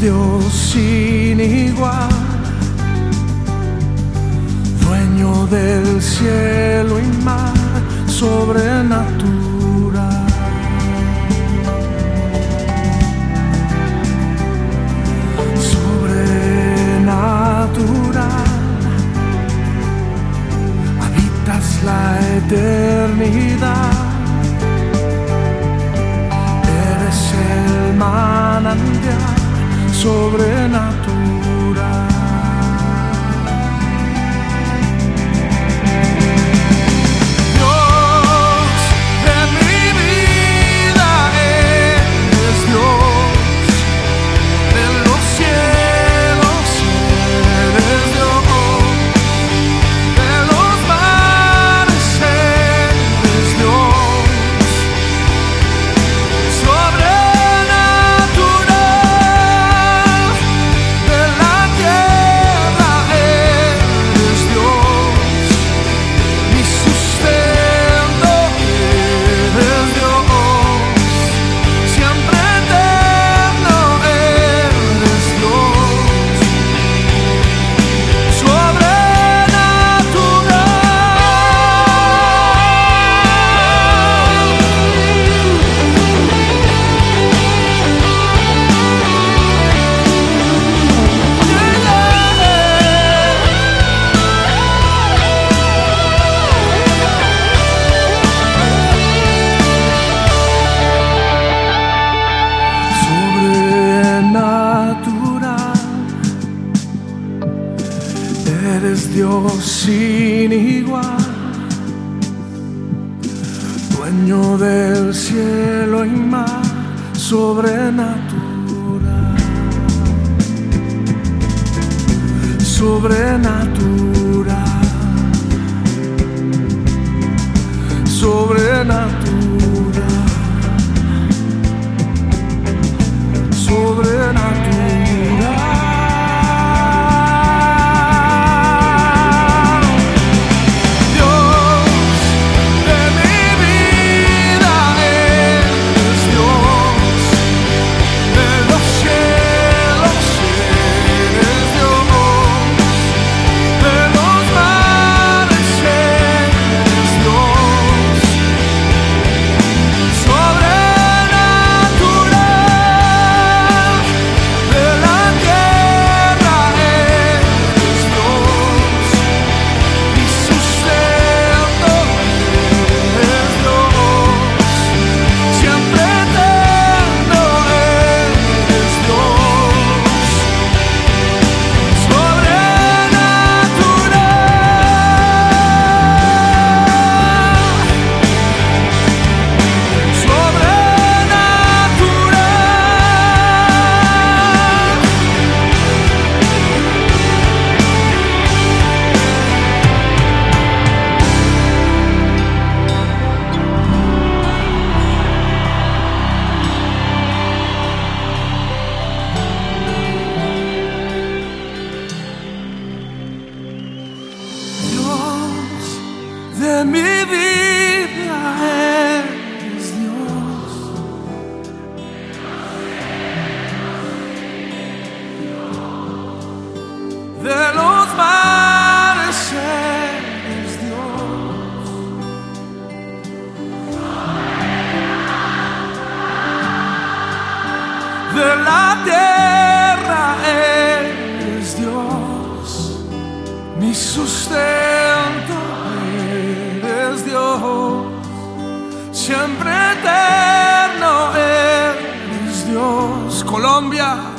Dios sin igual, dueño del cielo y mar, sobrenatural. Sobrenatural, habitas la eternidad. Eres el manantial sobrenatural. Dios sin igual, dueño del cielo y mar, sobrenatural. sobrenatural, De los mares eres Dios. De la tierra eres Dios. Mi sustento eres Dios, siempre eterno eres Dios. Colombia,